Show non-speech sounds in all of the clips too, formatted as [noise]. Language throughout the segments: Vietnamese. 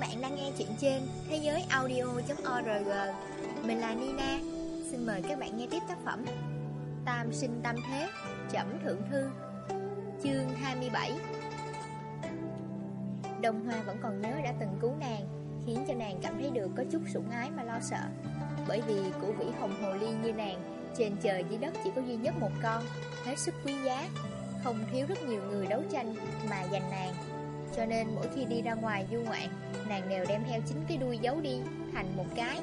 bạn đang nghe chuyện trên thế giới audio.org Mình là Nina. Xin mời các bạn nghe tiếp tác phẩm Tam sinh tam thế, Chẩm thượng thư, Chương 27 đồng Hoa vẫn còn nhớ đã từng cứu nàng, Khiến cho nàng cảm thấy được có chút sủng ái mà lo sợ. Bởi vì củ vĩ hồng hồ ly như nàng, Trên trời dưới đất chỉ có duy nhất một con, Hết sức quý giá. Không thiếu rất nhiều người đấu tranh Mà giành nàng. Cho nên mỗi khi đi ra ngoài du ngoạn Nàng đều đem theo chính cái đuôi giấu đi, Thành một cái.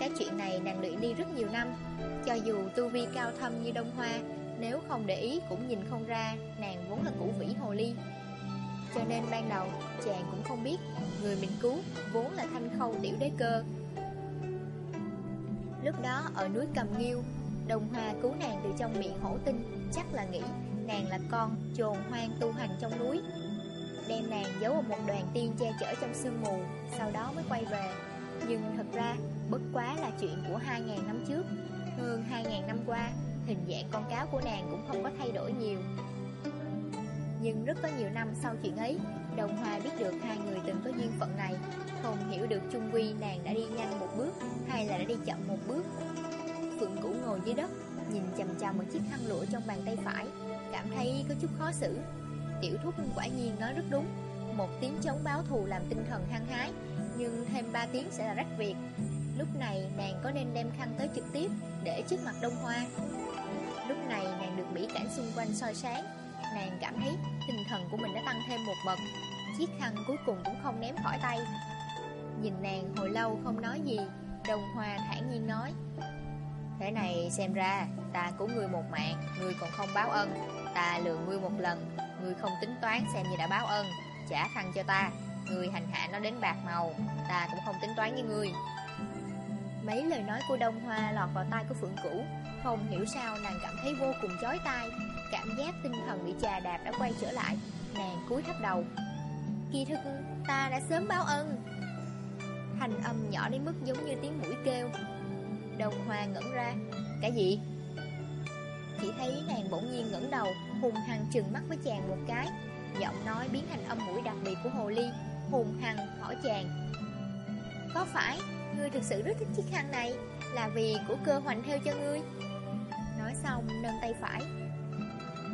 Cái chuyện này nàng luyện đi rất nhiều năm. Cho dù tu vi cao thâm như Đông Hoa, Nếu không để ý cũng nhìn không ra Nàng vốn là củ vĩ hồ ly. Cho nên ban đầu, Chàng cũng không biết Người mình cứu vốn là thanh khâu tiểu đế cơ. Lúc đó, ở núi Cầm Nghiêu, Đông Hoa cứu nàng từ trong miệng hổ tinh, Chắc là nghĩ nàng là con trồn hoang tu hành trong núi đem nàng giấu ở một đoàn tiên che chở trong sương mù, sau đó mới quay về. Nhưng thật ra, bất quá là chuyện của 2.000 năm trước. Hơn 2.000 năm qua, hình dạng con cáo của nàng cũng không có thay đổi nhiều. Nhưng rất có nhiều năm sau chuyện ấy, Đồng Hoa biết được hai người từng có duyên phận này, không hiểu được chung quy nàng đã đi nhanh một bước hay là đã đi chậm một bước. Phượng Cũ ngồi dưới đất, nhìn chầm chầm một chiếc khăn lụa trong bàn tay phải, cảm thấy có chút khó xử. Tiểu thúc quả nhiên nói rất đúng. Một tiếng chống báo thù làm tinh thần hăng hái, Nhưng thêm ba tiếng sẽ là rách việc. Lúc này nàng có nên đem khăn tới trực tiếp Để trước mặt đông hoa? Lúc này nàng được mỹ cảnh xung quanh soi sáng, Nàng cảm thấy tinh thần của mình đã tăng thêm một bậc. Chiếc khăn cuối cùng cũng không ném khỏi tay. Nhìn nàng hồi lâu không nói gì, Đông hoa thản nhiên nói, Thế này xem ra, Ta cứu người một mạng Người còn không báo ân, Ta lừa ngươi một lần người không tính toán xem như đã báo ơn Trả khăn cho ta. Người hành hạ nó đến bạc màu, Ta cũng không tính toán với ngươi Mấy lời nói của Đông Hoa lọt vào tai của Phượng Cửu. Không hiểu sao nàng cảm thấy vô cùng chói tai. Cảm giác tinh thần bị trà đạp đã quay trở lại, Nàng cúi thấp đầu. Kỳ thực, ta đã sớm báo ơn Thành âm nhỏ đến mức giống như tiếng mũi kêu. Đông Hoa ngẩn ra. Cái gì? Chỉ thấy nàng bỗng nhiên ngẩng đầu Hùng hằng trừng mắt với chàng một cái. Giọng nói biến thành âm mũi đặc biệt của hồ ly. Hùng hằng hỏi chàng, Có phải ngươi thực sự rất thích chiếc khăn này? Là vì của cơ hoành theo cho ngươi? Nói xong, nâng tay phải,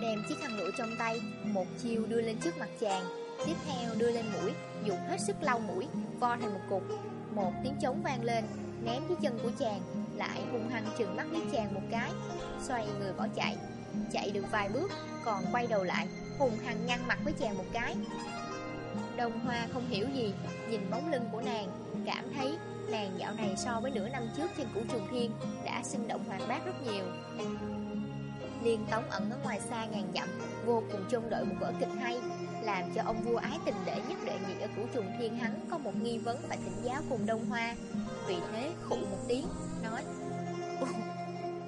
Đem chiếc khăn lụa trong tay, Một chiều đưa lên trước mặt chàng. Tiếp theo đưa lên mũi, Dùng hết sức lau mũi, Vo thành một cục. Một tiếng trống vang lên, Ném dưới chân của chàng. Lại hung hăng trừng mắt với chàng một cái, Xoay người bỏ chạy. Chạy được vài bước, Còn quay đầu lại, Hùng hằng nhăn mặt với chàng một cái. Đồng Hoa không hiểu gì, Nhìn bóng lưng của nàng, Cảm thấy nàng dạo này so với nửa năm trước Trên củ Trùng thiên Đã sinh động hoạt bát rất nhiều. Liên Tống ẩn ở ngoài xa ngàn dặm, Vô cùng trông đợi một vở kịch hay, Làm cho ông vua ái tình đệ nhất đệ nhị Ở củ trùng thiên hắn có một nghi vấn Phải thỉnh giáo cùng Đông Hoa. Vì thế khụ một tiếng, Nói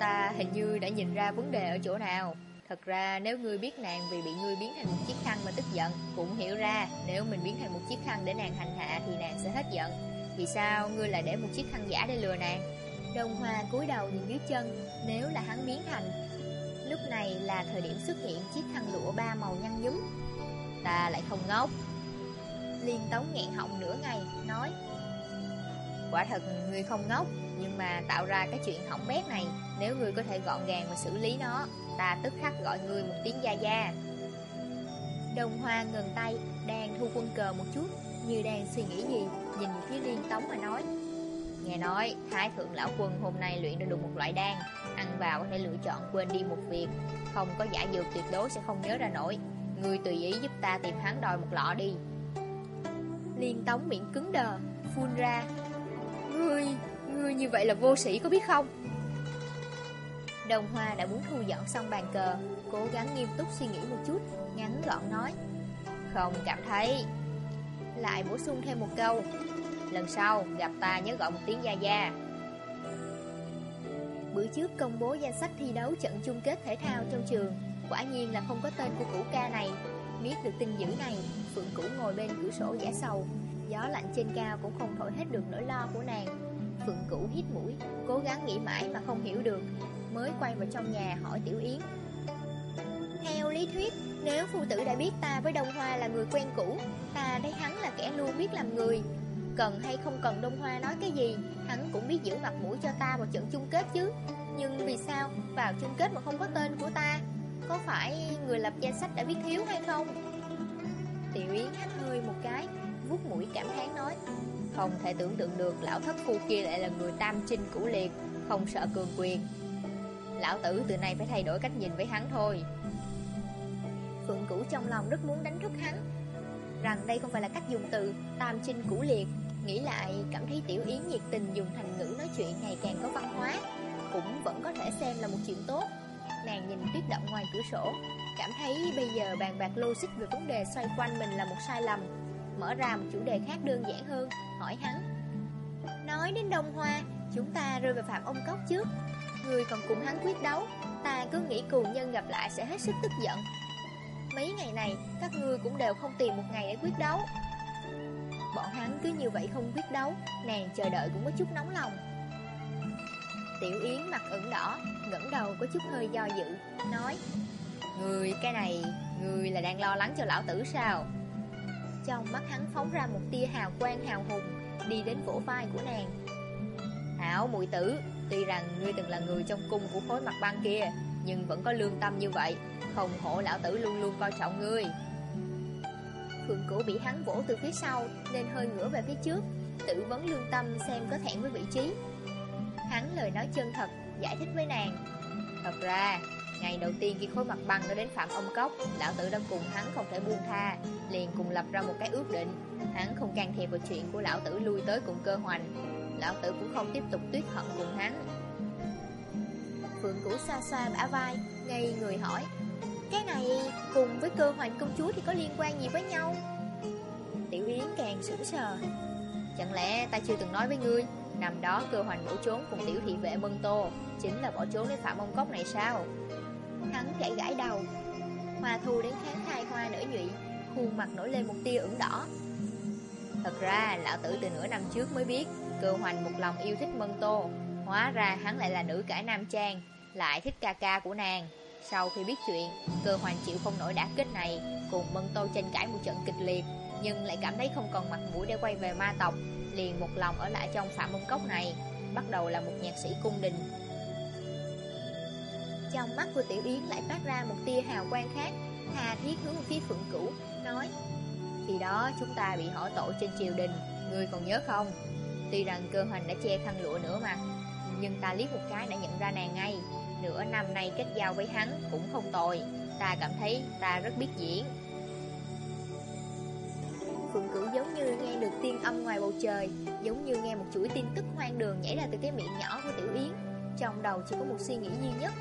Ta hình như đã nhìn ra vấn đề ở chỗ nào. Thật ra, nếu ngươi biết nàng vì bị ngươi biến thành một chiếc khăn mà tức giận, Cũng hiểu ra, nếu mình biến thành một chiếc khăn để nàng hành hạ thì nàng sẽ hết giận. Vì sao ngươi lại để một chiếc khăn giả để lừa nàng? Đồng Hoa cúi đầu nhìn dưới chân, Nếu là hắn biến thành, Lúc này là thời điểm xuất hiện chiếc khăn lụa ba màu nhăn nhúm. Ta lại không ngốc. Liên Tống nghẹn họng nửa ngày, Nói, Quả thật, ngươi không ngốc. Nhưng mà tạo ra cái chuyện hỏng bét này Nếu ngươi có thể gọn gàng mà xử lý nó Ta tức khắc gọi ngươi một tiếng gia gia. Đồng hoa ngừng tay Đang thu quân cờ một chút Như đang suy nghĩ gì Nhìn phía liên tống mà nói. Nghe nói Thái thượng lão quân hôm nay luyện ra được một loại đan Ăn vào có thể lựa chọn quên đi một việc Không có giả dược tuyệt đối sẽ không nhớ ra nổi. Ngươi tùy ý giúp ta tìm hắn đòi một lọ đi. Liên tống miệng cứng đờ Phun ra. Ngươi, ngươi như vậy là vô sĩ có biết không? Đồng Hoa đã muốn thu dọn xong bàn cờ, Cố gắng nghiêm túc suy nghĩ một chút, Ngắn gọn nói. Không cảm thấy. Lại bổ sung thêm một câu. Lần sau, gặp ta nhớ gọi một tiếng gia gia. Bữa trước công bố danh sách thi đấu trận chung kết thể thao trong trường, Quả nhiên là không có tên của củ ca này. Biết được tin dữ này, Phượng Cũ ngồi bên cửa sổ giả sầu. Gió lạnh trên cao cũng không thổi hết được nỗi lo của nàng. Phượng cửu hít mũi, Cố gắng nghĩ mãi mà không hiểu được, Mới quay vào trong nhà hỏi Tiểu Yến. Theo lý thuyết, Nếu phu tử đã biết ta với Đông Hoa là người quen cũ, Ta thấy hắn là kẻ luôn biết làm người. Cần hay không cần Đông Hoa nói cái gì, Hắn cũng biết giữ mặt mũi cho ta vào trận chung kết chứ. Nhưng vì sao, vào chung kết mà không có tên của ta, Có phải người lập danh sách đã viết thiếu hay không? Tiểu Yến hắt hơi một cái, vuốt mũi cảm thán nói. Không thể tưởng tượng được lão thất phu kia lại là người tam trinh cũ liệt, Không sợ cường quyền. Lão tử từ nay phải thay đổi cách nhìn với hắn thôi. Phượng Cửu trong lòng rất muốn đánh thức hắn, Rằng đây không phải là cách dùng từ Tam trinh cũ liệt. Nghĩ lại, cảm thấy Tiểu Yến nhiệt tình dùng thành ngữ nói chuyện ngày càng có văn hóa, Cũng vẫn có thể xem là một chuyện tốt. Nàng nhìn tuyết động ngoài cửa sổ, Cảm thấy bây giờ bàn bạc logic về vấn đề xoay quanh mình là một sai lầm. Mở ra một chủ đề khác đơn giản hơn, Hỏi hắn. Nói đến Đông Hoa, Chúng ta rơi vào Phạm Ông Cốc trước. Người còn cùng hắn quyết đấu, Ta cứ nghĩ cù nhân gặp lại sẽ hết sức tức giận. Mấy ngày này, Các ngươi cũng đều không tìm một ngày để quyết đấu. Bọn hắn cứ như vậy không quyết đấu, Nàng chờ đợi cũng có chút nóng lòng. Tiểu Yến mặt ửng đỏ, ngẩng đầu có chút hơi do dự, Nói Người cái này Người là đang lo lắng cho lão tử sao? Trong mắt hắn phóng ra một tia hào quang, hào hùng, Đi đến vỗ vai của nàng. Hảo mùi tử, Tuy rằng ngươi từng là người trong cung của khối mặt băng kia, Nhưng vẫn có lương tâm như vậy, Không hổ lão tử luôn luôn coi trọng ngươi. Phượng Cửu bị hắn vỗ từ phía sau, Nên hơi ngửa về phía trước, Tự vấn lương tâm xem có thẹn với vị trí. Hắn lời nói chân thật, Giải thích với nàng. Thật ra Ngày đầu tiên khi khối mặt băng nó đến Phạm Ông Cốc, Lão tử đã cùng hắn không thể buông tha, Liền cùng lập ra một cái ước định. Hắn không can thiệp vào chuyện của lão tử lui tới cùng cơ hoành. Lão tử cũng không tiếp tục tuyết hận cùng hắn. Phượng cũ xa xa bả vai, Ngây người hỏi, Cái này cùng với cơ hoành công chúa thì có liên quan gì với nhau? Tiểu Yến càng sững sờ, Chẳng lẽ ta chưa từng nói với ngươi, Năm đó cơ hoành bỏ trốn cùng tiểu thị vệ Mân Tô Chính là bỏ trốn đến Phạm Ông Cốc này sao? Hắn gãy gãi đầu. Hoa thu đến kháng thai hoa nở nhụy, Khuôn mặt nổi lên một tia ửng đỏ. Thật ra, lão tử từ nửa năm trước mới biết, Cơ hoành một lòng yêu thích Mân Tô. Hóa ra hắn lại là nữ cải nam trang, Lại thích ca ca của nàng. Sau khi biết chuyện, Cơ hoành chịu không nổi đả kích này, Cùng Mân Tô tranh cãi một trận kịch liệt, Nhưng lại cảm thấy không còn mặt mũi để quay về ma tộc, Liền một lòng ở lại trong phạm mông cốc này. Bắt đầu là một nhạc sĩ cung đình trong mắt của Tiểu Yến lại phát ra một tia hào quang khác. Hà thiết hướng phía Phượng Cửu, Nói, Khi đó chúng ta bị hỏi tội trên triều đình, Ngươi còn nhớ không? Tuy rằng cơ hoành đã che khăn lụa nữa mà, Nhưng ta liếc một cái đã nhận ra nàng ngay. Nửa năm nay kết giao với hắn Cũng không tồi, Ta cảm thấy ta rất biết diễn. Phượng Cửu giống như nghe được tiên âm ngoài bầu trời, Giống như nghe một chuỗi tin tức hoang đường nhảy ra từ cái miệng nhỏ của Tiểu Yến. Trong đầu chỉ có một suy nghĩ duy nhất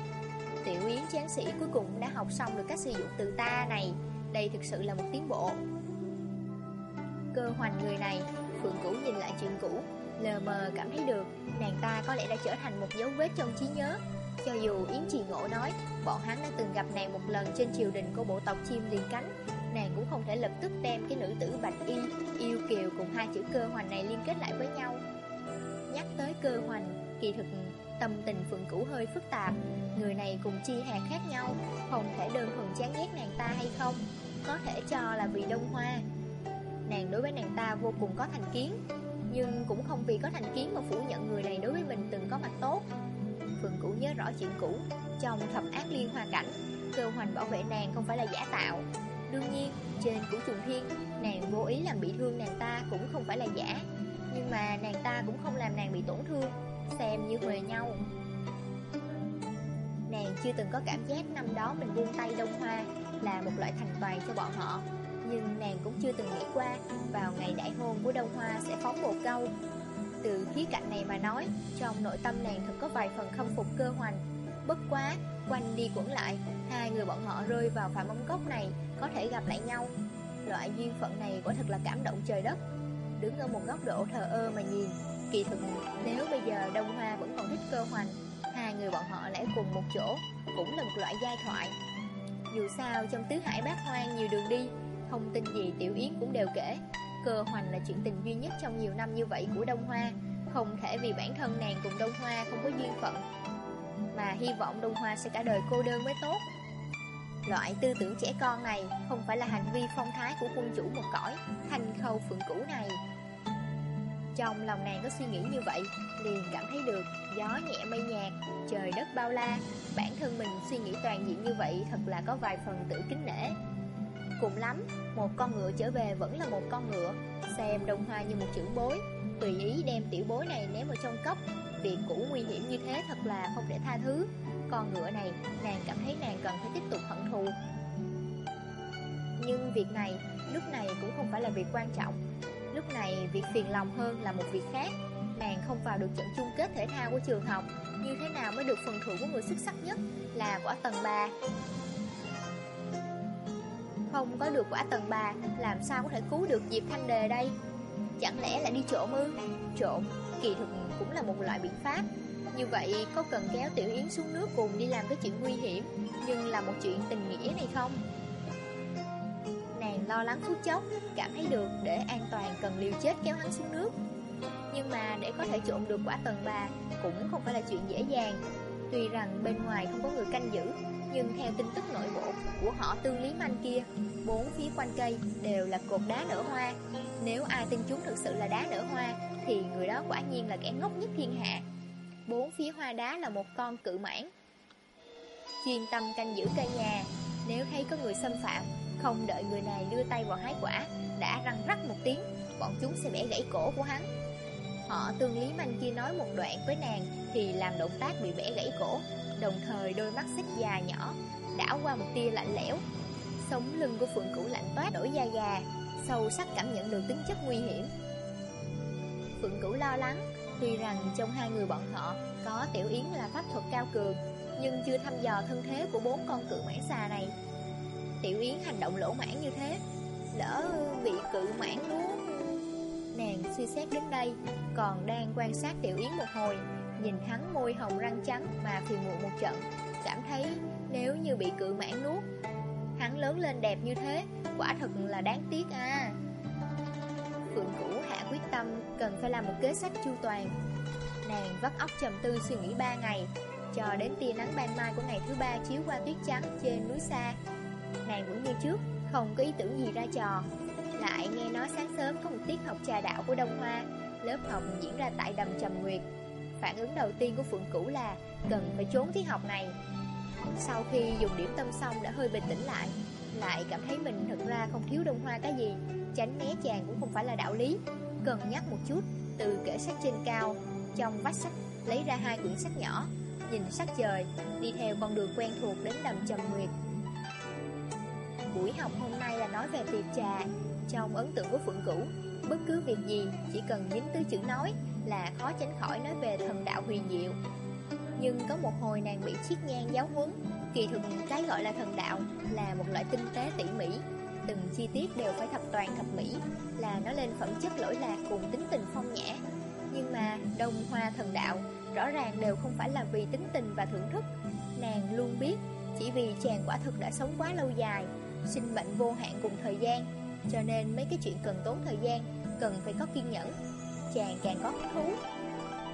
Tiểu Yến chán sĩ cuối cùng đã học xong được cách sử dụng từ ta này. Đây thực sự là một tiến bộ. Cơ hoành người này, Phượng Cũ nhìn lại chuyện cũ, Lờ mờ cảm thấy được, Nàng ta có lẽ đã trở thành một dấu vết trong trí nhớ. Cho dù Yến Trì Ngộ nói, Bọn hắn đã từng gặp nàng một lần trên triều đình của bộ tộc chim liền cánh, Nàng cũng không thể lập tức đem cái nữ tử Bạch Y, Yêu Kiều cùng hai chữ cơ hoành này liên kết lại với nhau. Nhắc tới cơ hoành, Kỳ thực tâm tình Phượng Cửu hơi phức tạp. Người này cùng chi hạt khác nhau Không thể đơn thuần chán ghét nàng ta hay không Có thể cho là vì đông hoa. Nàng đối với nàng ta vô cùng có thành kiến Nhưng cũng không vì có thành kiến mà phủ nhận người này đối với mình từng có mặt tốt. Phượng Cửu nhớ rõ chuyện cũ Trong thập ác liên hoa cảnh Cơ hoành bảo vệ nàng không phải là giả tạo. Đương nhiên, trên của trùng thiên Nàng vô ý làm bị thương nàng ta cũng không phải là giả Nhưng mà nàng ta cũng không làm nàng bị tổn thương. Xem như huề nhau. Nàng chưa từng có cảm giác năm đó mình buông tay Đông Hoa là một loại thành toàn cho bọn họ. Nhưng nàng cũng chưa từng nghĩ qua vào ngày đại hôn của Đông Hoa sẽ phóng một câu. Từ khía cạnh này mà nói, trong nội tâm nàng thật có vài phần khâm phục cơ hoành. Bất quá, quanh đi quẩn lại, hai người bọn họ rơi vào phạm ống cốc này có thể gặp lại nhau. Loại duyên phận này quả thật là cảm động trời đất. Đứng ở một góc độ thờ ơ mà nhìn Kỳ thực, nếu bây giờ Đông Hoa vẫn còn thích cơ hoành, Hai người bọn họ lẽ cùng một chỗ, Cũng là một loại giai thoại. Dù sao, trong tứ hải bát hoang nhiều đường đi, Thông tin gì Tiểu Yến cũng đều kể. Cơ hoành là chuyện tình duy nhất trong nhiều năm như vậy của Đông Hoa, Không thể vì bản thân nàng cùng Đông Hoa không có duyên phận. Mà hy vọng Đông Hoa sẽ cả đời cô đơn mới tốt. Loại tư tưởng trẻ con này không phải là hành vi phong thái của quân chủ một cõi Thành khâu phượng cũ này trong lòng nàng có suy nghĩ như vậy, Liền cảm thấy được gió nhẹ mây nhạt, Trời đất bao la. Bản thân mình suy nghĩ toàn diện như vậy Thật là có vài phần tự kính nể. Cùng lắm, Một con ngựa trở về vẫn là một con ngựa, Xem đông hoa như một chữ bối. Tùy ý đem tiểu bối này ném vào trong cốc Việc cũ nguy hiểm như thế thật là không thể tha thứ. Con ngựa này, Nàng cảm thấy nàng cần phải tiếp tục hận thù. Nhưng việc này, Lúc này cũng không phải là việc quan trọng. Lúc này, việc phiền lòng hơn là một việc khác. Nàng không vào được trận chung kết thể thao của trường học, Như thế nào mới được phần thưởng của người xuất sắc nhất Là quả tầng 3 Không có được quả tầng 3 Làm sao có thể cứu được Diệp Thanh Đề đây? Chẳng lẽ là đi trộm ư? Trộm, kỳ thực cũng là một loại biện pháp. Như vậy, có cần kéo Tiểu Yến xuống nước cùng đi làm cái chuyện nguy hiểm, Nhưng là một chuyện tình nghĩa này không? Lo lắng phút chốc, Cảm thấy được để an toàn cần liều chết kéo hắn xuống nước. Nhưng mà để có thể trộm được quả tầng 3 Cũng không phải là chuyện dễ dàng. Tuy rằng bên ngoài không có người canh giữ, Nhưng theo tin tức nội bộ của họ tương lý manh kia, Bốn phía quanh cây đều là cột đá nở hoa. Nếu ai tin chúng thực sự là đá nở hoa, Thì người đó quả nhiên là kẻ ngốc nhất thiên hạ. Bốn phía hoa đá là một con cự mãn Chuyên tâm canh giữ cây nhà. Nếu thấy có người xâm phạm không đợi người này đưa tay vào hái quả, Đã răng rắc một tiếng, Bọn chúng sẽ bẻ gãy cổ của hắn. Họ tương lý manh kia nói một đoạn với nàng Thì làm động tác bị bẻ gãy cổ, Đồng thời đôi mắt xích già nhỏ Đảo qua một tia lạnh lẽo. Sống lưng của phượng cửu lạnh toát đổi da gà, Sâu sắc cảm nhận được tính chất nguy hiểm. Phượng cửu lo lắng, Tuy rằng trong hai người bọn họ Có tiểu yến là pháp thuật cao cường, Nhưng chưa thăm dò thân thế của bốn con cự mãn xà này. Tiểu Yến hành động lỗ mãn như thế, Lỡ bị cự mãn nuốt Nàng suy xét đến đây, Còn đang quan sát Tiểu Yến một hồi, Nhìn hắn môi hồng răng trắng Mà phiền muộn một trận, Cảm thấy nếu như bị cự mãn nuốt, Hắn lớn lên đẹp như thế, Quả thật là đáng tiếc à. Phượng Cũ hạ quyết tâm Cần phải làm một kế sách chu toàn. Nàng vắt óc trầm tư suy nghĩ ba ngày, Cho đến tia nắng ban mai của ngày thứ ba Chiếu qua tuyết trắng trên núi xa Nàng cũng như trước, Không có ý tưởng gì ra trò. Lại nghe nói sáng sớm có một tiết học trà đạo của Đông Hoa. Lớp học diễn ra tại đầm Trầm Nguyệt. Phản ứng đầu tiên của Phượng Cửu là Cần phải trốn tiết học này. Sau khi dùng điểm tâm xong đã hơi bình tĩnh lại Lại cảm thấy mình thật ra không thiếu Đông Hoa cái gì, Tránh né chàng cũng không phải là đạo lý. Cần nhắc một chút, Từ kệ sách trên cao, Trong vách sách lấy ra hai quyển sách nhỏ, Nhìn sắc trời, Đi theo con đường quen thuộc đến đầm Trầm Nguyệt. Buổi học hôm nay là nói về tiệc trà. Trong ấn tượng của Phượng Cửu, Bất cứ việc gì, chỉ cần dính tới chữ nói Là khó tránh khỏi nói về thần đạo huyền diệu. Nhưng có một hồi nàng bị chiếc ngang giáo huấn, Kỳ thực cái gọi là thần đạo Là một loại tinh tế tỉ mỉ. Từng chi tiết đều phải thập toàn thập mỹ, Là nó lên phẩm chất lỗi lạc cùng tính tình phong nhã. Nhưng mà đông hoa thần đạo Rõ ràng đều không phải là vì tính tình và thưởng thức. Nàng luôn biết Chỉ vì chàng quả thực đã sống quá lâu dài sinh mệnh vô hạn cùng thời gian. Cho nên mấy cái chuyện cần tốn thời gian, Cần phải có kiên nhẫn. Chàng càng có hứng thú.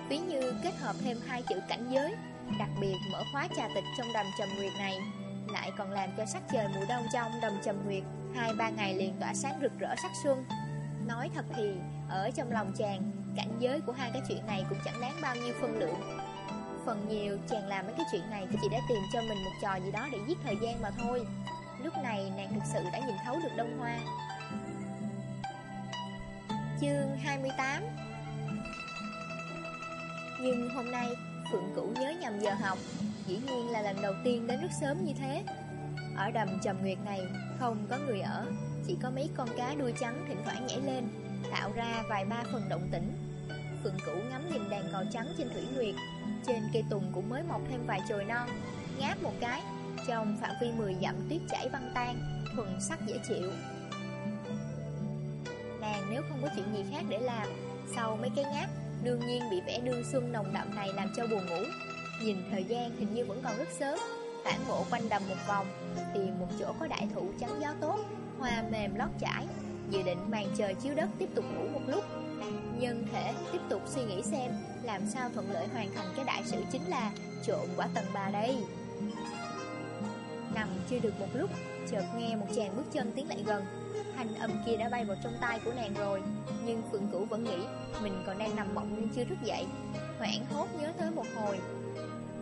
Ví như kết hợp thêm hai chữ cảnh giới, Đặc biệt mở khóa trà tịch trong đầm trầm nguyệt này, Lại còn làm cho sắc trời mùa đông trong đầm trầm nguyệt Hai ba ngày liền tỏa sáng rực rỡ sắc xuân. Nói thật thì, Ở trong lòng chàng, Cảnh giới của hai cái chuyện này cũng chẳng đáng bao nhiêu phân lượng. Phần nhiều chàng làm mấy cái chuyện này Chỉ để tìm cho mình một trò gì đó để giết thời gian mà thôi. Lúc này nàng thực sự đã nhìn thấu được đông hoa. Chương 28 Nhưng hôm nay, Phượng Cửu nhớ nhầm giờ học. Dĩ nhiên là lần đầu tiên đến rất sớm như thế. Ở đầm trầm nguyệt này, Không có người ở. Chỉ có mấy con cá đuôi trắng thỉnh thoảng nhảy lên, Tạo ra vài ba phần động tĩnh. Phượng Cửu ngắm nhìn đàn cò trắng trên thủy nguyệt. Trên cây tùng cũng mới mọc thêm vài chồi non, Ngáp một cái trong phạm vi 10 dặm tuyết chảy băng tan, Thuần sắc dễ chịu. Nàng nếu không có chuyện gì khác để làm, Sau mấy cái ngáp, Đương nhiên bị vẻ đương xuân nồng đậm này làm cho buồn ngủ. Nhìn thời gian hình như vẫn còn rất sớm, Tản bộ quanh đầm một vòng, Tìm một chỗ có đại thụ chắn gió tốt, Hoa mềm lót chải Dự định màn trời chiếu đất tiếp tục ngủ một lúc, Nhân thể tiếp tục suy nghĩ xem Làm sao thuận lợi hoàn thành cái đại sự chính là Trộn quả tầng bà đây. Nằm chưa được một lúc, Chợt nghe một chàng bước chân tiến lại gần. Hành âm kia đã bay vào trong tay của nàng rồi, Nhưng Phượng Cửu vẫn nghĩ Mình còn đang nằm mộng nên chưa thức dậy. Hoảng hốt nhớ tới một hồi,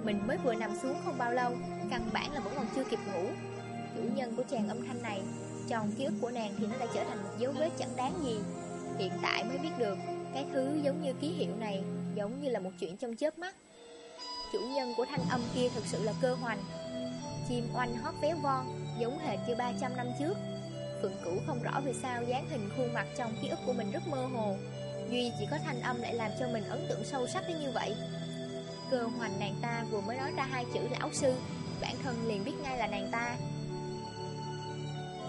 Mình mới vừa nằm xuống không bao lâu, Căn bản là vẫn còn chưa kịp ngủ. Chủ nhân của chàng âm thanh này Trong ký ức của nàng thì nó đã trở thành một dấu vết chẳng đáng gì. Hiện tại mới biết được, Cái thứ giống như ký hiệu này, Giống như là một chuyện trong chớp mắt. Chủ nhân của thanh âm kia thực sự là cơ hoành. Chim oanh hót véo von, Giống hệt như 300 năm trước. Phượng Cửu không rõ vì sao dáng hình khuôn mặt trong ký ức của mình rất mơ hồ. Duy chỉ có thanh âm lại làm cho mình ấn tượng sâu sắc đến như vậy. Cơ hoành nàng ta vừa mới nói ra hai chữ lão sư, Bản thân liền biết ngay là nàng ta.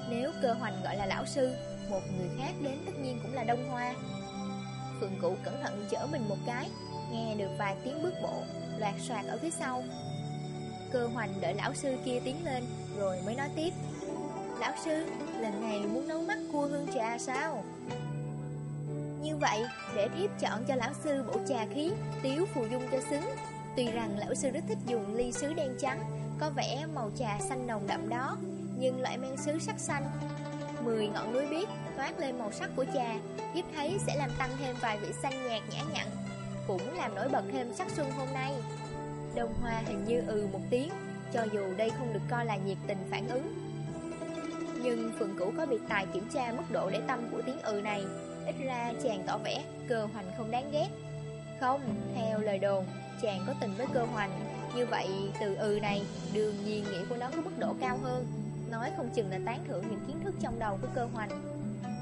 Nếu cơ hoành gọi là lão sư, Một người khác đến tất nhiên cũng là Đông Hoa. Phượng Cửu cẩn thận chở mình một cái, Nghe được vài tiếng bước bộ, Loạt soạt ở phía sau. Cơ hoành đợi lão sư kia tiến lên Rồi mới nói tiếp. Lão sư, lần này muốn nấu mắt cua hương trà sao? Như vậy, để thiếp chọn cho lão sư bộ trà khí Tiếu phù dung cho xứng. Tuy rằng lão sư rất thích dùng ly sứ đen trắng Có vẻ màu trà xanh nồng đậm đó Nhưng loại men sứ sắc xanh Mười ngọn núi biếc toát lên màu sắc của trà Thiếp thấy sẽ làm tăng thêm vài vị xanh nhạt nhã nhặn Cũng làm nổi bật thêm sắc xuân hôm nay. Đông Hoa hình như ừ một tiếng Cho dù đây không được coi là nhiệt tình phản ứng. Nhưng Phượng Cửu có biệt tài kiểm tra mức độ để tâm của tiếng ừ này Ít ra chàng tỏ vẻ cơ hoành không đáng ghét. Không, theo lời đồn Chàng có tình với cơ hoành. Như vậy từ ừ này Đương nhiên nghĩa của nó có mức độ cao hơn. Nói không chừng là tán thưởng những kiến thức trong đầu của cơ hoành.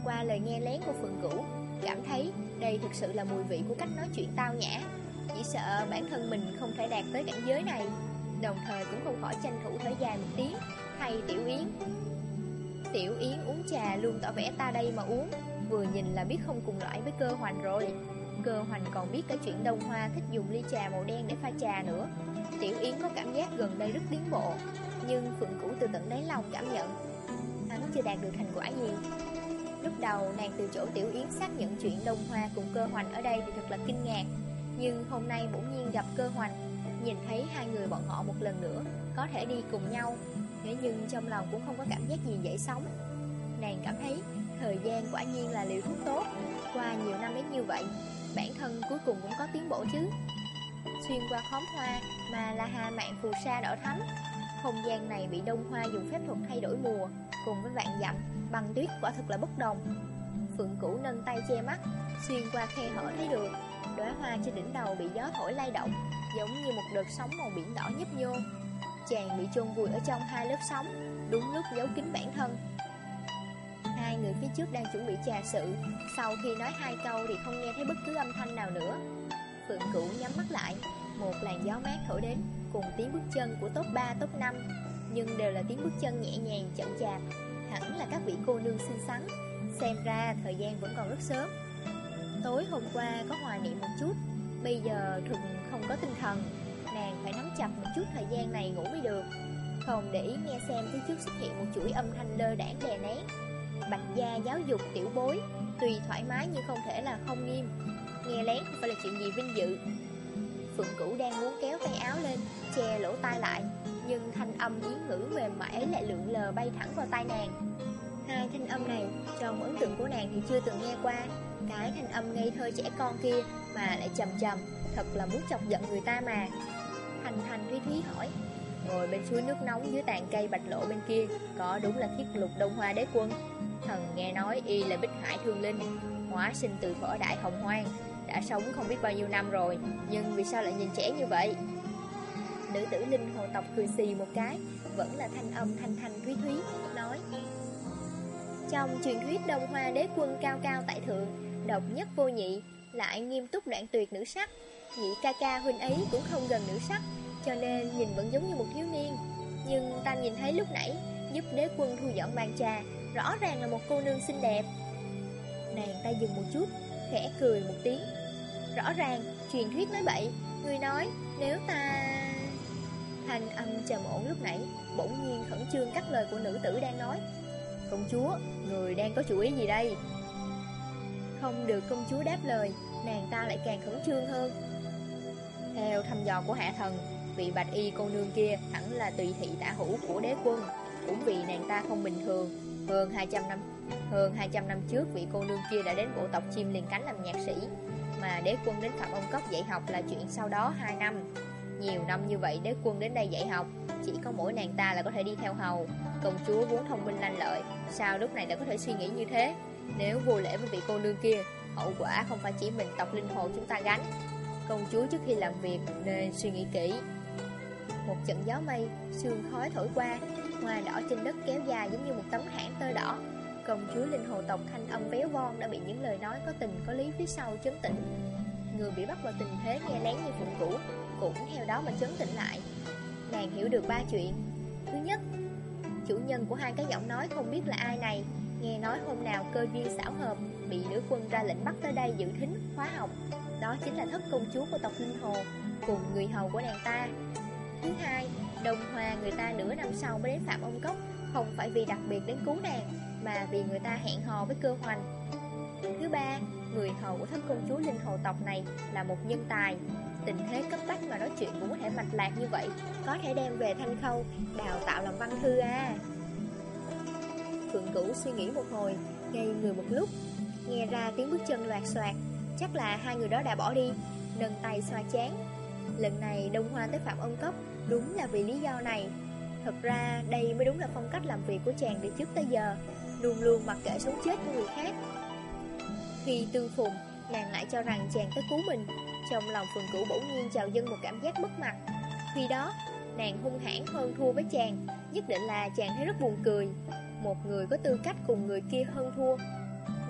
Qua lời nghe lén của Phượng Cửu Cảm thấy đây thực sự là mùi vị của cách nói chuyện tao nhã. Chỉ sợ bản thân mình không thể đạt tới cảnh giới này, Đồng thời cũng không khỏi tranh thủ thời gian một tiếng Hay Tiểu Yến. Tiểu Yến uống trà luôn tỏ vẻ ta đây mà uống, Vừa nhìn là biết không cùng loại với cơ hoành rồi. Cơ hoành còn biết cả chuyện Đông Hoa thích dùng ly trà màu đen để pha trà nữa. Tiểu Yến có cảm giác gần đây rất tiến bộ, Nhưng Phượng Cũ từ tận đáy lòng cảm nhận. Hắn chưa đạt được thành quả gì. Lúc đầu nàng từ chỗ Tiểu Yến xác nhận chuyện Đông Hoa cùng cơ hoành ở đây thì thật là kinh ngạc. Nhưng hôm nay bỗng nhiên gặp cơ hoành, Nhìn thấy hai người bọn họ một lần nữa, Có thể đi cùng nhau. Thế nhưng trong lòng cũng không có cảm giác gì dễ sống. Nàng cảm thấy thời gian quả nhiên là liệu thuốc tốt, Qua nhiều năm đến như vậy, Bản thân cuối cùng cũng có tiến bộ chứ. Xuyên qua khóm hoa Mà là hà mạng phù sa đỏ thắm, Không gian này bị đông hoa dùng phép thuật thay đổi mùa, Cùng với vạn dặm, Băng tuyết quả thực là bất đồng. Phượng cũ nâng tay che mắt, Xuyên qua khe hở thấy được Đóa hoa trên đỉnh đầu bị gió thổi lay động Giống như một đợt sóng màu biển đỏ nhấp nhô. Chàng bị chôn vùi ở trong hai lớp sóng Đúng lúc giấu kín bản thân. Hai người phía trước đang chuẩn bị trà sự Sau khi nói hai câu thì không nghe thấy bất cứ âm thanh nào nữa. Phượng Cửu nhắm mắt lại Một làn gió mát thổi đến Cùng tiếng bước chân của top 3, top 5 Nhưng đều là tiếng bước chân nhẹ nhàng, chậm chạp. Hẳn là các vị cô nương xinh xắn. Xem ra thời gian vẫn còn rất sớm. Tối hôm qua có hòa niệm một chút. Bây giờ Thuận không có tinh thần, Nàng phải nắm chặt một chút thời gian này ngủ mới được. Không để ý nghe xem phía trước xuất hiện một chuỗi âm thanh lơ đảng đè nén. Bạch gia giáo dục tiểu bối Tùy thoải mái nhưng không thể là không nghiêm. Nghe lén không phải là chuyện gì vinh dự. Phượng Cửu đang muốn kéo tay áo lên, Che lỗ tai lại, Nhưng thanh âm yến ngữ mềm mại ấy lại lượn lờ bay thẳng vào tai nàng. Hai thanh âm này Trong ấn tượng của nàng thì chưa từng nghe qua. Cái thanh âm ngây thơ trẻ con kia Mà lại trầm trầm Thật là muốn chọc giận người ta mà. Thành Thành Thúy Thúy hỏi, Ngồi bên suối nước nóng dưới tàn cây bạch lộ bên kia, Có đúng là thiết lục đông hoa đế quân? Thần nghe nói, y là Bích Hải Thương Linh, Hóa sinh từ phở đại hồng hoang, Đã sống không biết bao nhiêu năm rồi, Nhưng vì sao lại nhìn trẻ như vậy? Nữ tử linh hồ tộc cười xì một cái, Vẫn là thanh âm thanh thanh thúy thúy Nói, Trong truyền thuyết đông hoa đế quân cao cao tại thượng Độc nhất vô nhị Lại nghiêm túc đoạn tuyệt nữ sắc. Nhị ca ca huynh ấy cũng không gần nữ sắc Cho nên nhìn vẫn giống như một thiếu niên. Nhưng ta nhìn thấy lúc nãy Giúp đế quân thu dọn bàn trà Rõ ràng là một cô nương xinh đẹp. Nàng ta dừng một chút Khẽ cười một tiếng. Rõ ràng, truyền thuyết nói bậy Người nói, nếu ta... Thanh âm trầm ổn lúc nãy Bỗng nhiên khẩn trương cắt lời của nữ tử đang nói. Công chúa, người đang có chủ ý gì đây? Không được công chúa đáp lời, Nàng ta lại càng khẩn trương hơn. Theo thăm dò của hạ thần, Vị bạch y cô nương kia hẳn là tùy thị tả hữu của đế quân, Cũng vì nàng ta không bình thường. Hơn 200 năm, hơn 200 năm trước vị cô nương kia đã đến bộ tộc chim liền cánh làm nhạc sĩ, Mà đế quân đến Phạm Ông cấp dạy học là chuyện sau đó 2 năm. Nhiều năm như vậy đế quân đến đây dạy học, Chỉ có mỗi nàng ta là có thể đi theo hầu. Công chúa vốn thông minh lanh lợi, Sao lúc này đã có thể suy nghĩ như thế? Nếu vô lễ với vị cô nương kia Hậu quả không phải chỉ mình tộc linh hồn chúng ta gánh. Công chúa trước khi làm việc nên suy nghĩ kỹ. Một trận gió mây, sương khói thổi qua Hoa đỏ trên đất kéo dài giống như một tấm hãng tơ đỏ. Công chúa linh hồ tộc thanh âm véo von Đã bị những lời nói có tình có lý phía sau chấn tĩnh. Người bị bắt vào tình thế nghe lén như phụng cũ Cũng theo đó mà chấn tĩnh lại. Nàng hiểu được ba chuyện. Thứ nhất Chủ nhân của hai cái giọng nói không biết là ai này. Nghe nói hôm nào cơ duyên xảo hợp, Bị nữ quân ra lệnh bắt tới đây dự thính khóa học. Đó chính là thất công chúa của tộc Linh Hồ, Cùng người hầu của nàng ta. Thứ hai, Đồng hòa người ta nửa năm sau mới đến Phạm Ông Cốc, Không phải vì đặc biệt đến cứu nàng, Mà vì người ta hẹn hò với cơ hoành. Thứ ba, Người hầu của thất công chúa Linh Hồ tộc này Là một nhân tài. Tình thế cấp bách mà nói chuyện cũng có thể mạch lạc như vậy, Có thể đem về thanh khâu, Đào tạo làm văn thư à. Phượng Cửu suy nghĩ một hồi, Ngây người một lúc. Nghe ra tiếng bước chân loạt soạt Chắc là hai người đó đã bỏ đi, Nâng tay xoa chán. Lần này Đông Hoa tới Phạm Ân Cốc, Đúng là vì lý do này. Thật ra, đây mới đúng là phong cách làm việc của chàng từ trước tới giờ, Luôn luôn mặc kệ sống chết của người khác. Khi tương phùng Nàng lại cho rằng chàng tới cứu mình, Trong lòng phượng cửu bỗng nhiên chào dân một cảm giác mất mặt. Khi đó, Nàng hung hãn hơn thua với chàng, Nhất định là chàng thấy rất buồn cười. Một người có tư cách cùng người kia hơn thua.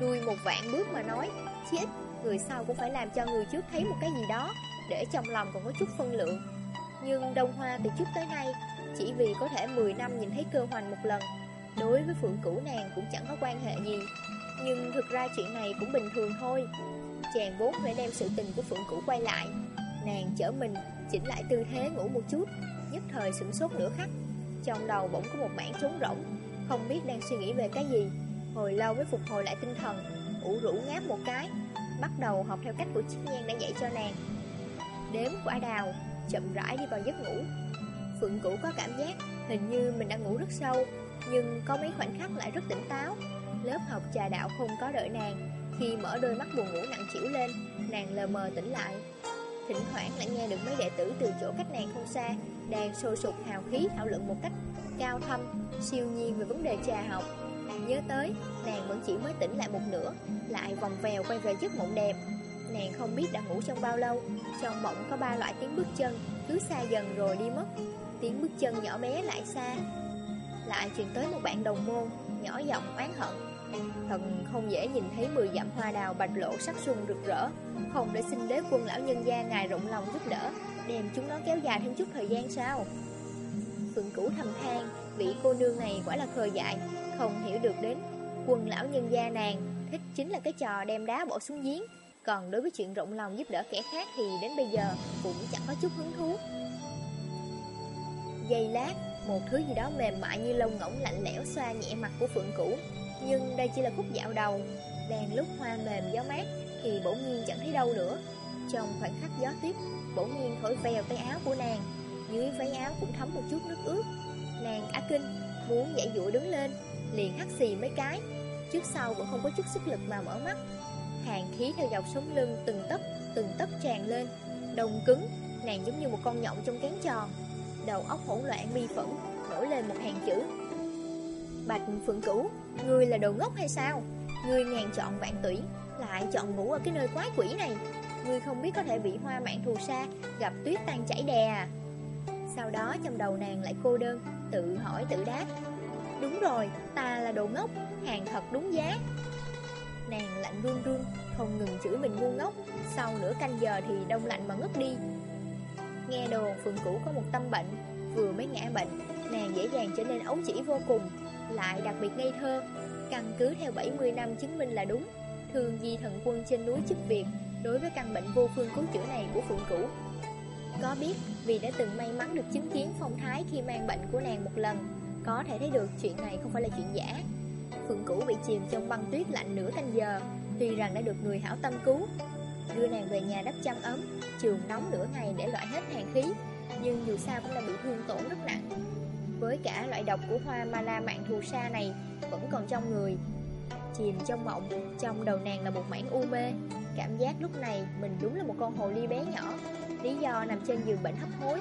Đuôi một vạn bước mà nói Chí ít người sau cũng phải làm cho người trước thấy một cái gì đó Để trong lòng còn có chút phân lượng. Nhưng Đông Hoa từ trước tới nay, Chỉ vì có thể 10 năm nhìn thấy cơ hoành một lần, Đối với phượng cũ nàng cũng chẳng có quan hệ gì. Nhưng thực ra chuyện này cũng bình thường thôi. Chàng vốn phải đem sự tình của phượng cũ quay lại. Nàng chở mình, Chỉnh lại tư thế ngủ một chút, Nhất thời sửng sốt nửa khắc. Trong đầu bỗng có một mảng trống rỗng. Không biết đang suy nghĩ về cái gì. Hồi lâu mới phục hồi lại tinh thần, ủ rũ ngáp một cái, Bắt đầu học theo cách của chiếc nhan đã dạy cho nàng. Đếm quả đào, Chậm rãi đi vào giấc ngủ. Phượng Cửu có cảm giác Hình như mình đã ngủ rất sâu, Nhưng có mấy khoảnh khắc lại rất tỉnh táo. Lớp học trà đạo không có đợi nàng, Khi mở đôi mắt buồn ngủ nặng chịu lên, Nàng lờ mờ tỉnh lại. Thỉnh thoảng lại nghe được mấy đệ tử từ chỗ cách nàng không xa Đang sôi sục hào khí thảo luận một cách cao thâm Siêu nhiên về vấn đề trà học. Nhớ tới, nàng vẫn chỉ mới tỉnh lại một nửa Lại vòng vèo quay về giấc mộng đẹp. Nàng không biết đã ngủ trong bao lâu Trong mộng có ba loại tiếng bước chân Cứ xa dần rồi đi mất. Tiếng bước chân nhỏ bé lại xa Lại truyền tới một bạn đồng môn Nhỏ giọng oán hận. Thần không dễ nhìn thấy 10 dặm hoa đào bạch lộ sắc xuân rực rỡ. Không để xin đế quân lão nhân gia ngài rộng lòng giúp đỡ, Đem chúng nó kéo dài thêm chút thời gian sao? Phượng cũ thầm than, Vị cô nương này quả là khờ dại, Không hiểu được đến Quân lão nhân gia nàng Thích chính là cái trò đem đá bỏ xuống giếng. Còn đối với chuyện rộng lòng giúp đỡ kẻ khác Thì đến bây giờ cũng chẳng có chút hứng thú. Giây lát, Một thứ gì đó mềm mại như lông ngỗng lạnh lẽo xoa nhẹ mặt của Phượng Cửu. Nhưng đây chỉ là khúc dạo đầu. Đang lúc hoa mềm gió mát Thì bỗng nhiên chẳng thấy đâu nữa. Trong khoảnh khắc gió tiếp, Bỗng nhiên thổi vèo tay áo của nàng. Dưới váy áo cũng thấm một chút nước ướt. Nàng á kinh Muốn dậy dụa đứng lên, Liền hắt xì mấy cái. Trước sau vẫn không có chút sức lực mà mở mắt. Hàng khí theo dọc sống lưng từng tấc Từng tấc tràn lên. Đông cứng, Nàng giống như một con nhộng trong kén tròn. Đầu óc hỗn loạn bi phẫn, Nổi lên một hàng chữ. Bạch Phượng Cửu. Ngươi là đồ ngốc hay sao? Ngươi ngàn chọn vạn tuyển Lại chọn ngủ ở cái nơi quái quỷ này. Ngươi không biết có thể bị hoa mạng thù sa Gặp tuyết tan chảy đè à. Sau đó trong đầu nàng lại cô đơn Tự hỏi tự đáp. Đúng rồi, ta là đồ ngốc Hàng thật đúng giá. Nàng lạnh run run Không ngừng chửi mình ngu ngốc. Sau nửa canh giờ thì đông lạnh mà ngất đi. Nghe đồn Phượng Cũ có một tâm bệnh Vừa mới ngã bệnh Nàng dễ dàng trở nên ấu chỉ vô cùng. Lại đặc biệt ngây thơ, Căn cứ theo 70 năm chứng minh là đúng. Thường di thần quân trên núi chức việc Đối với căn bệnh vô phương cứu chữa này của Phượng cửu. Có biết vì đã từng may mắn được chứng kiến phong thái khi mang bệnh của nàng một lần, Có thể thấy được chuyện này không phải là chuyện giả. Phượng cửu bị chìm trong băng tuyết lạnh nửa canh giờ, Tuy rằng đã được người hảo tâm cứu. Đưa nàng về nhà đắp chăn ấm, Trường nóng nửa ngày để loại hết hàng khí, Nhưng dù sao cũng là bị thương tổn rất nặng với cả loại độc của hoa mala mạng thù sa này vẫn còn trong người. Chìm trong mộng, trong đầu nàng là một mảnh u mê. Cảm giác lúc này mình đúng là một con hồ ly bé nhỏ. Lý do nằm trên giường bệnh hấp hối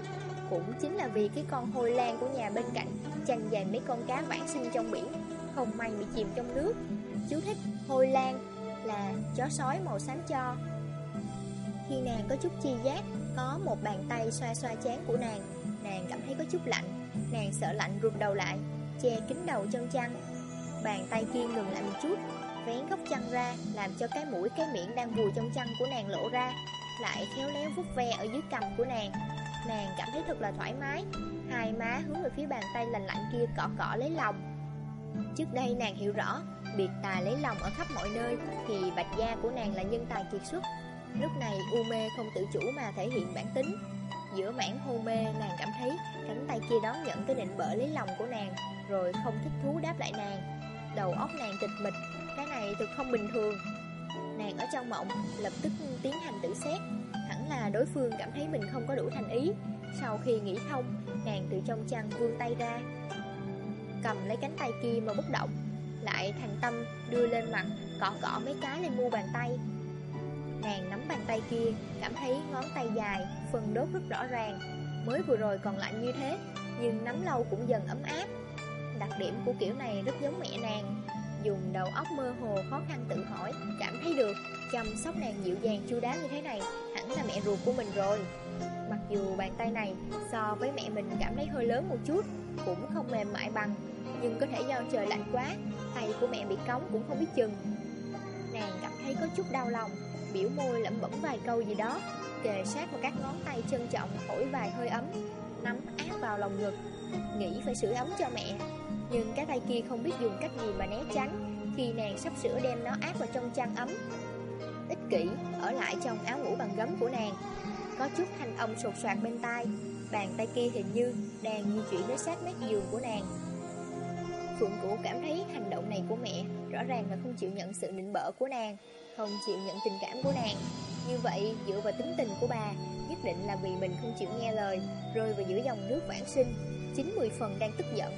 cũng chính là vì cái con hôi lan của nhà bên cạnh Chăn dài mấy con cá vãng sinh trong biển, không may bị chìm trong nước. Chú thích hôi lan là chó sói màu xám cho. Khi nàng có chút chi giác, có một bàn tay xoa xoa chán của nàng, nàng cảm thấy có chút lạnh, nàng sợ lạnh rụt đầu lại, che kín đầu chân chăn. Bàn tay kia ngừng lại một chút, vén góc chăn ra, làm cho cái mũi cái miệng đang vùi trong chăn của nàng lộ ra, lại khéo léo vút ve ở dưới cằm của nàng. Nàng cảm thấy thật là thoải mái, hai má hướng về phía bàn tay lành lạnh kia cọ cọ lấy lòng. Trước đây nàng hiểu rõ, biệt tài lấy lòng ở khắp mọi nơi thì bạch gia của nàng là nhân tài kiệt xuất. Lúc này u mê không tự chủ mà thể hiện bản tính. Giữa mảng hôn mê, nàng cảm thấy cánh tay kia đón nhận cái định bỡ lấy lòng của nàng, rồi không thích thú đáp lại nàng. Đầu óc nàng tịch mịch, cái này thực không bình thường. Nàng ở trong mộng, lập tức tiến hành tự xét. Hẳn là đối phương cảm thấy mình không có đủ thành ý. Sau khi nghĩ thông, nàng từ trong chăn vươn tay ra, cầm lấy cánh tay kia mà bất động, lại thành tâm đưa lên mặt, cọ cọ mấy cái lên mu bàn tay. Nàng nắm bàn tay kia, cảm thấy ngón tay dài, phần đốt rất rõ ràng. Mới vừa rồi còn lạnh như thế, nhưng nắm lâu cũng dần ấm áp. Đặc điểm của kiểu này rất giống mẹ nàng. Dùng đầu óc mơ hồ khó khăn tự hỏi, cảm thấy được chăm sóc nàng dịu dàng chu đáo như thế này, hẳn là mẹ ruột của mình rồi. Mặc dù bàn tay này so với mẹ mình cảm thấy hơi lớn một chút, cũng không mềm mại bằng, nhưng có thể do trời lạnh quá, tay của mẹ bị cống cũng không biết chừng. Nàng cảm thấy có chút đau lòng, biểu môi lẩm bẩm vài câu gì đó, kề sát vào các ngón tay trân trọng thổi vài hơi ấm, nắm áp vào lòng ngực, nghĩ phải sưởi ấm cho mẹ. Nhưng cái tay kia không biết dùng cách gì mà né tránh, khi nàng sắp sửa đem nó áp vào trong chăn ấm. Ích kỷ, ở lại trong áo ngủ bằng gấm của nàng, có chút thanh âm sột soạt bên tai, bàn tay kia hình như đang di chuyển đến sát mép giường của nàng. Phượng Cũ cảm thấy hành động này của mẹ rõ ràng là không chịu nhận sự nịnh bỡ của nàng, không chịu nhận tình cảm của nàng. Như vậy, dựa vào tính tình của bà, nhất định là vì mình không chịu nghe lời, rơi vào giữa dòng nước vãng sinh, 90 phần đang tức giận.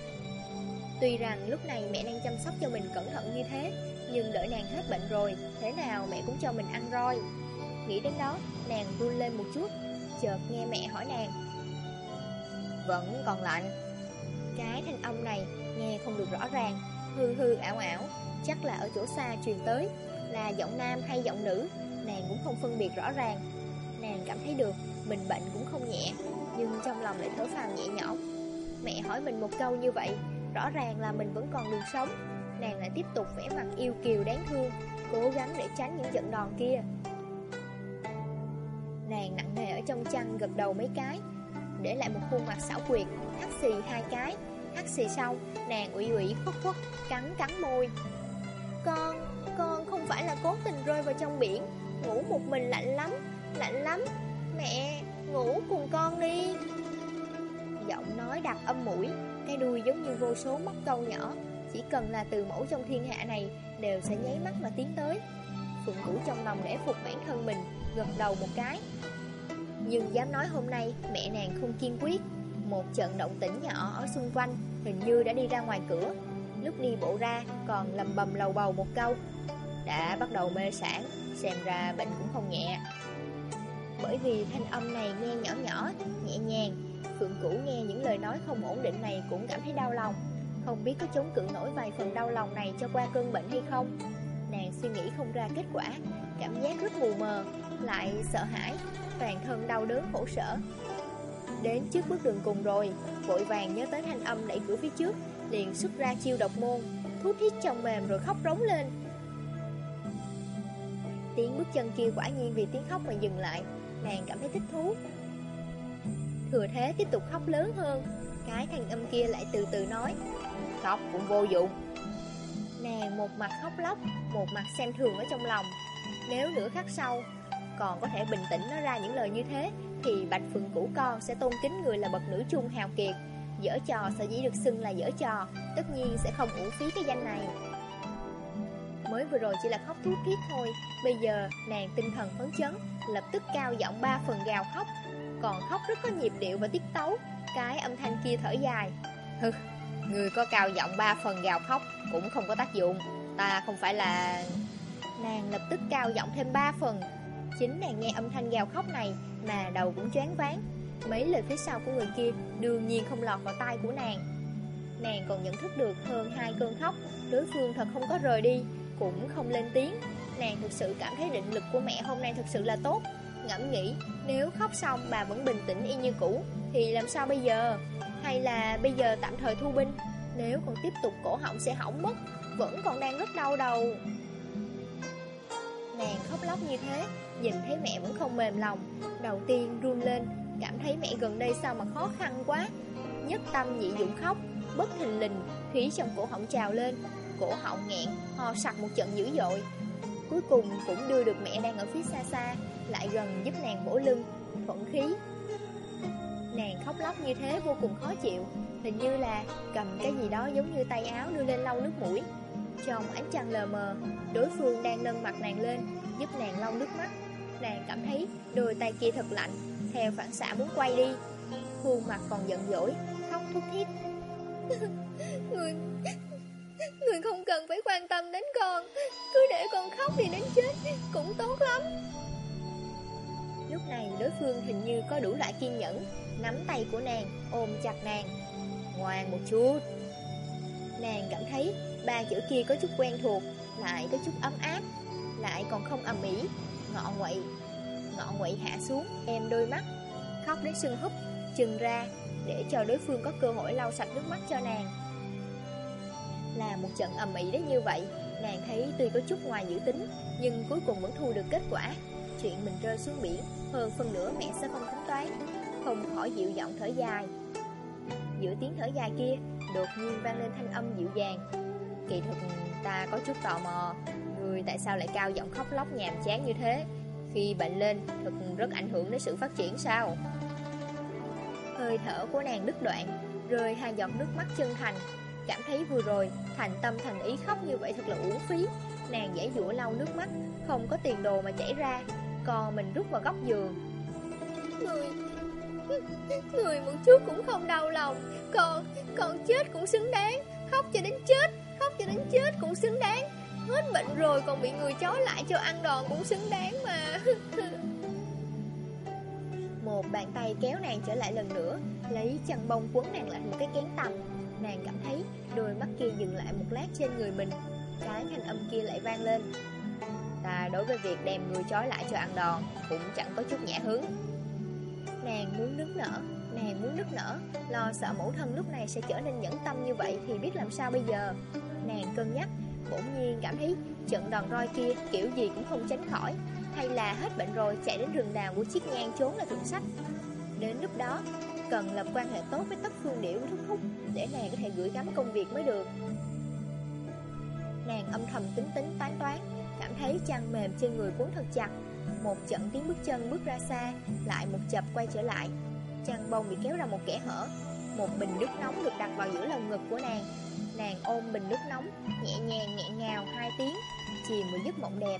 Tuy rằng lúc này mẹ đang chăm sóc cho mình cẩn thận như thế, nhưng đợi nàng hết bệnh rồi, thế nào mẹ cũng cho mình ăn roi. Nghĩ đến đó, nàng run lên một chút, chợt nghe mẹ hỏi nàng. Vẫn còn lạnh. Cái thanh âm này nghe không được rõ ràng, hư hư ảo ảo, chắc là ở chỗ xa truyền tới, là giọng nam hay giọng nữ, nàng cũng không phân biệt rõ ràng. Nàng cảm thấy được, mình bệnh cũng không nhẹ, nhưng trong lòng lại thở phào nhẹ nhõm. Mẹ hỏi mình một câu như vậy, rõ ràng là mình vẫn còn đường sống. Nàng lại tiếp tục vẽ mặt yêu kiều đáng thương, cố gắng để tránh những trận đòn kia. Nàng nặng nề ở trong chăn gật đầu mấy cái, để lại một khuôn mặt xảo quyệt, hắt xì hai cái, hắt xì xong, nàng ủy ủy khuất khuất, cắn cắn môi. Con, con không phải là cố tình rơi vào trong biển, ngủ một mình lạnh lắm, lạnh lắm. Mẹ, ngủ cùng con đi. Giọng nói đặt âm mũi, cái đuôi giống như vô số mắt câu nhỏ, chỉ cần là từ mẫu trong thiên hạ này đều sẽ nháy mắt mà tiến tới. Phượng Cửu trong lòng để phục bản thân mình, gật đầu một cái. Nhưng dám nói hôm nay mẹ nàng không kiên quyết, một trận động tĩnh nhỏ ở xung quanh hình như đã đi ra ngoài cửa. Lúc đi bộ ra còn lầm bầm lầu bầu một câu. Đã bắt đầu mê sản, xem ra bệnh cũng không nhẹ. Bởi vì thanh âm này nghe nhỏ nhỏ, nhẹ nhàng, Phượng Cửu nghe những lời nói không ổn định này cũng cảm thấy đau lòng. Không biết có chống cự nổi vài phần đau lòng này cho qua cơn bệnh hay không. Nàng suy nghĩ không ra kết quả, cảm giác rất mù mờ, lại sợ hãi, toàn thân đau đớn khổ sở. Đến trước bước đường cùng rồi, vội vàng nhớ tới thanh âm đẩy cửa phía trước, liền xuất ra chiêu độc môn, thút thít trong mềm rồi khóc rống lên. Tiếng bước chân kia quả nhiên vì tiếng khóc mà dừng lại, nàng cảm thấy thích thú. Thừa thế tiếp tục khóc lớn hơn, cái thanh âm kia lại từ từ nói, khóc cũng vô dụng. Nàng một mặt khóc lóc, một mặt xem thường ở trong lòng. Nếu nửa khắc sau, còn có thể bình tĩnh nói ra những lời như thế, thì Bạch Phượng Cũ con sẽ tôn kính người là bậc nữ trung hào kiệt. Dở trò sở dĩ được xưng là dở trò, tất nhiên sẽ không uổng phí cái danh này. Mới vừa rồi chỉ là khóc thú thiết thôi, bây giờ nàng tinh thần phấn chấn, lập tức cao giọng ba phần gào khóc, còn khóc rất có nhịp điệu và tiết tấu, cái âm thanh kia thở dài. Hừ, người có cao giọng ba phần gào khóc cũng không có tác dụng. Ta không phải là... Nàng lập tức cao giọng thêm ba phần. Chính nàng nghe âm thanh gào khóc này mà đầu cũng choáng váng. Mấy lời phía sau của người kia đương nhiên không lọt vào tai của nàng. Nàng còn nhận thức được hơn hai cơn khóc, đối phương thật không có rời đi, cũng không lên tiếng. Nàng thực sự cảm thấy định lực của mẹ hôm nay thực sự là tốt. Ngẫm nghĩ, nếu khóc xong bà vẫn bình tĩnh y như cũ, thì làm sao bây giờ? Hay là bây giờ tạm thời thu binh? Nếu còn tiếp tục cổ họng sẽ hỏng mất, vẫn còn đang rất đau đầu. Nàng khóc lóc như thế, nhìn thấy mẹ vẫn không mềm lòng, đầu tiên run lên, cảm thấy mẹ gần đây sao mà khó khăn quá. Nhất tâm nhị dụng khóc, bất thình lình, khí trong cổ họng trào lên, cổ họng nghẹn, ho sặc một trận dữ dội. Cuối cùng cũng đưa được mẹ đang ở phía xa xa, lại gần giúp nàng bổ lưng, thuận khí. Nàng khóc lóc như thế vô cùng khó chịu, hình như là cầm cái gì đó giống như tay áo đưa lên lau nước mũi. Trong ánh trăng lờ mờ, đối phương đang nâng mặt nàng lên, giúp nàng lau nước mắt. Nàng cảm thấy đôi tay kia thật lạnh, theo phản xạ muốn quay đi. Khuôn mặt còn giận dỗi, khóc thút thít. [laughs] người, người không cần phải quan tâm đến con, cứ để con khóc thì đến chết cũng tốt lắm. Lúc này đối phương hình như có đủ loại kiên nhẫn, nắm tay của nàng, ôm chặt nàng. Ngoan một chút. Nàng cảm thấy ba chữ kia có chút quen thuộc, lại có chút ấm áp, lại còn không ầm ĩ, ngọ nguậy, ngọ nguậy hạ xuống, em đôi mắt, khóc đến sưng húp, chừng ra, để cho đối phương có cơ hội lau sạch nước mắt cho nàng. Là một trận ầm ĩ đến như vậy, nàng thấy tuy có chút ngoài dự tính, nhưng cuối cùng vẫn thu được kết quả. Chuyện mình rơi xuống biển, hơn phần nửa mẹ sẽ không tính toán, không khỏi dịu giọng thở dài. Giữa tiếng thở dài kia, đột nhiên vang lên thanh âm dịu dàng. Kỳ thực ta có chút tò mò, người tại sao lại cao giọng khóc lóc nhàm chán như thế? Khi bệnh lên, thực rất ảnh hưởng đến sự phát triển sao? Hơi thở của nàng đứt đoạn, rơi hai giọt nước mắt chân thành. Cảm thấy vừa rồi, thành tâm thành ý khóc như vậy thật là uổng phí. Nàng giải dũa lau nước mắt, không có tiền đồ mà chảy ra, còn mình rút vào góc giường. Người, người một chút cũng không đau lòng, còn, còn chết cũng xứng đáng, khóc cho đến chết, cho đến chết cũng xứng đáng. Hết bệnh rồi còn bị người chó lại cho ăn đòn cũng xứng đáng mà. [laughs] Một bàn tay kéo nàng trở lại lần nữa, Lấy chăn bông quấn nàng lại một cái kén tầm Nàng cảm thấy đôi mắt kia dừng lại một lát trên người mình. Cái thanh âm kia lại vang lên. Ta đối với việc đem người chó lại cho ăn đòn Cũng chẳng có chút nhã hứng. Nàng muốn nức nở, Nàng muốn nức nở, Lo sợ mẫu thân lúc này sẽ trở nên nhẫn tâm như vậy Thì biết làm sao bây giờ? Nàng cân nhắc, Bỗng nhiên cảm thấy trận đòn roi kia kiểu gì cũng không tránh khỏi, hay là hết bệnh rồi chạy đến rừng đào của chiếc ngang trốn là thượng sách. Đến lúc đó, Cần lập quan hệ tốt với tất phương điểu thúc thúc Để nàng có thể gửi gắm công việc mới được. Nàng âm thầm tính tính toán toán, Cảm thấy chăn mềm trên người cuốn thật chặt. Một trận tiếng bước chân bước ra xa, Lại một chập quay trở lại. Chăn bông bị kéo ra một kẻ hở. Một bình nước nóng được đặt vào giữa lồng ngực của nàng. Nàng ôm bình nước nóng, Nhẹ nhàng nhẹ ngào hai tiếng, Chìm một giấc mộng đẹp.